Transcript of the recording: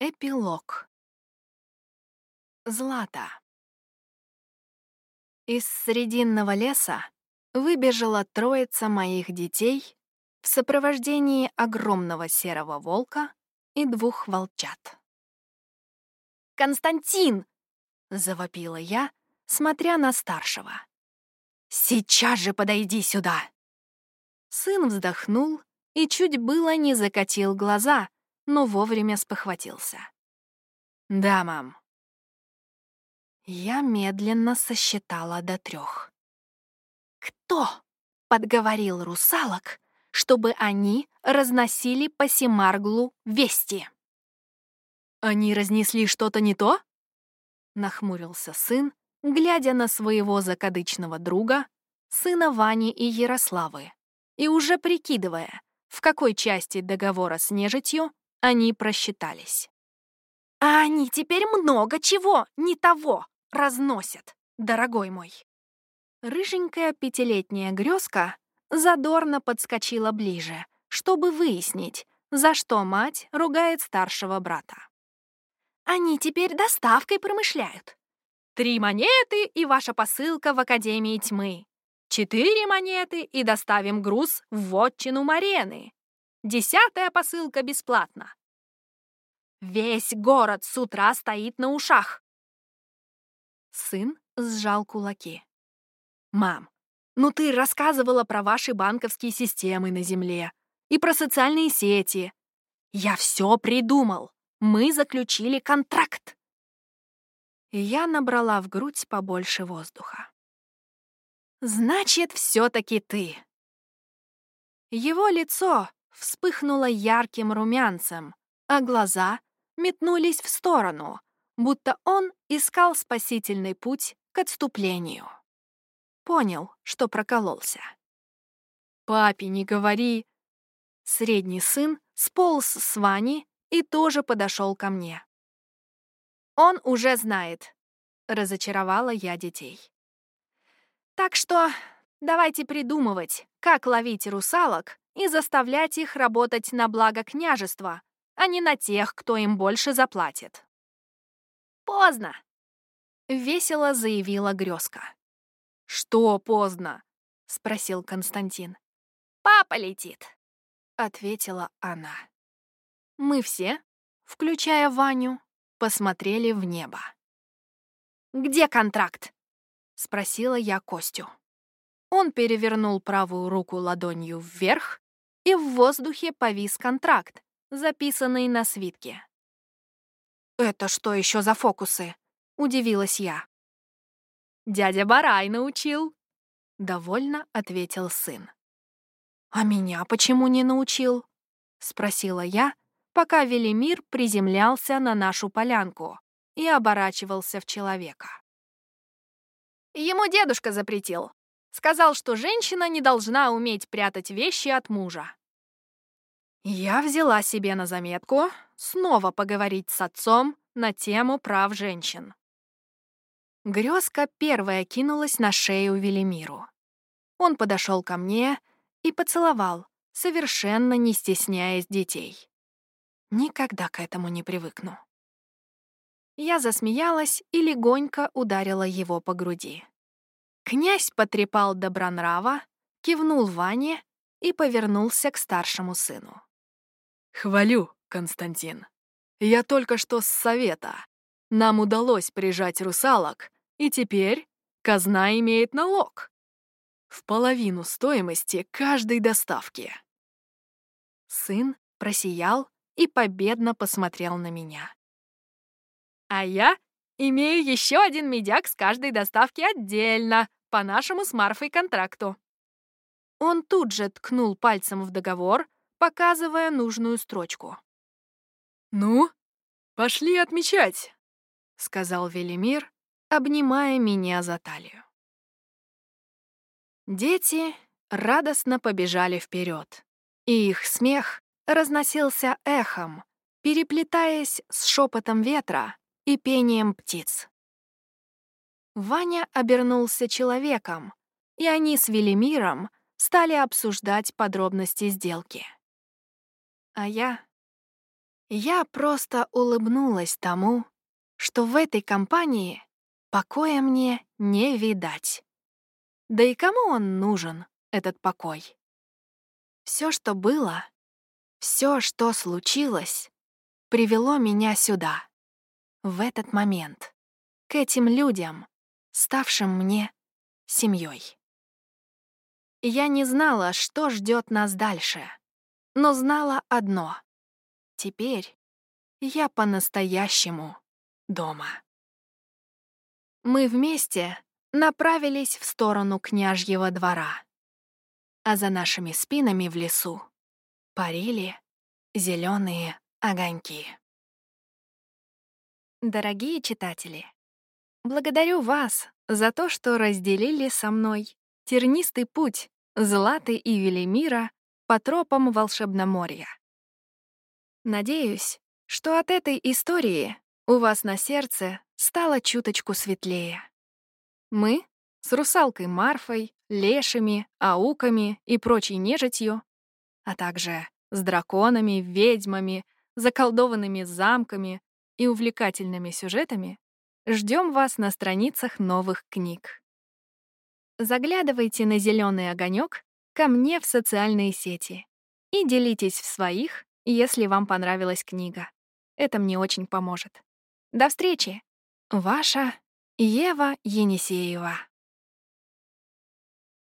Эпилог. Злата. Из срединного леса выбежала троица моих детей в сопровождении огромного серого волка и двух волчат. «Константин!» — завопила я, смотря на старшего. «Сейчас же подойди сюда!» Сын вздохнул и чуть было не закатил глаза, но вовремя спохватился. «Да, мам». Я медленно сосчитала до трех. «Кто?» — подговорил русалок, чтобы они разносили по Семарглу вести. «Они разнесли что-то не то?» — нахмурился сын, глядя на своего закадычного друга, сына Вани и Ярославы, и уже прикидывая, в какой части договора с нежитью они просчитались. А они теперь много чего не того разносят, дорогой мой. Рыженькая пятилетняя грезка задорно подскочила ближе, чтобы выяснить, за что мать ругает старшего брата. Они теперь доставкой промышляют. Три монеты и ваша посылка в Академии тьмы. Четыре монеты и доставим груз в вотчину Марены. Десятая посылка бесплатна. Весь город с утра стоит на ушах. Сын сжал кулаки. «Мам, ну ты рассказывала про ваши банковские системы на Земле и про социальные сети. Я все придумал. Мы заключили контракт. Я набрала в грудь побольше воздуха. Значит, все-таки ты. Его лицо вспыхнуло ярким румянцем, а глаза метнулись в сторону, будто он искал спасительный путь к отступлению. Понял, что прокололся. «Папе не говори!» Средний сын сполз с Вани и тоже подошел ко мне. «Он уже знает», — разочаровала я детей. «Так что давайте придумывать, как ловить русалок и заставлять их работать на благо княжества, а не на тех, кто им больше заплатит. «Поздно!» — весело заявила Грёзка. «Что поздно?» — спросил Константин. «Папа летит!» — ответила она. Мы все, включая Ваню, посмотрели в небо. «Где контракт?» — спросила я Костю. Он перевернул правую руку ладонью вверх и в воздухе повис контракт, записанный на свитке. «Это что еще за фокусы?» — удивилась я. «Дядя Барай научил», — довольно ответил сын. «А меня почему не научил?» — спросила я, пока Велимир приземлялся на нашу полянку и оборачивался в человека. Ему дедушка запретил. Сказал, что женщина не должна уметь прятать вещи от мужа. Я взяла себе на заметку снова поговорить с отцом на тему прав женщин. Грёзка первая кинулась на шею Велимиру. Он подошел ко мне и поцеловал, совершенно не стесняясь детей. Никогда к этому не привыкну. Я засмеялась и легонько ударила его по груди. Князь потрепал Добронрава, кивнул Ване и повернулся к старшему сыну. «Хвалю, Константин. Я только что с совета. Нам удалось прижать русалок, и теперь казна имеет налог. В половину стоимости каждой доставки». Сын просиял и победно посмотрел на меня. «А я имею еще один медяк с каждой доставки отдельно, по нашему с Марфой контракту». Он тут же ткнул пальцем в договор, показывая нужную строчку. «Ну, пошли отмечать», — сказал Велимир, обнимая меня за талию. Дети радостно побежали вперед, и их смех разносился эхом, переплетаясь с шепотом ветра и пением птиц. Ваня обернулся человеком, и они с Велимиром стали обсуждать подробности сделки. А я... Я просто улыбнулась тому, что в этой компании покоя мне не видать. Да и кому он нужен, этот покой? Все, что было, все, что случилось, привело меня сюда, в этот момент, к этим людям, ставшим мне семьей. Я не знала, что ждет нас дальше, но знала одно. Теперь я по-настоящему дома. Мы вместе направились в сторону княжьего двора, а за нашими спинами в лесу парили зеленые огоньки. Дорогие читатели, благодарю вас за то, что разделили со мной тернистый путь Златы и Велимира по тропам Волшебноморья. Надеюсь, что от этой истории у вас на сердце стало чуточку светлее. Мы с русалкой Марфой, лешими, ауками и прочей нежитью, а также с драконами, ведьмами, заколдованными замками и увлекательными сюжетами, ждем вас на страницах новых книг. Заглядывайте на зеленый огонек ко мне в социальные сети и делитесь в своих, если вам понравилась книга. Это мне очень поможет. До встречи! Ваша Ева Енисеева